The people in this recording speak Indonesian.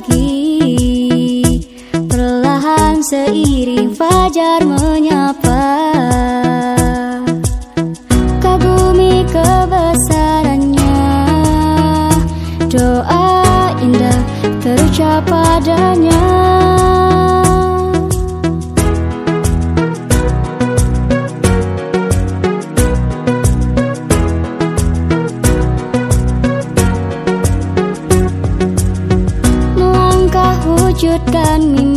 pagi Perlahan seiring fajar menyapa. Kagumi kebesarannya. Doa indah terucap padanya tekan min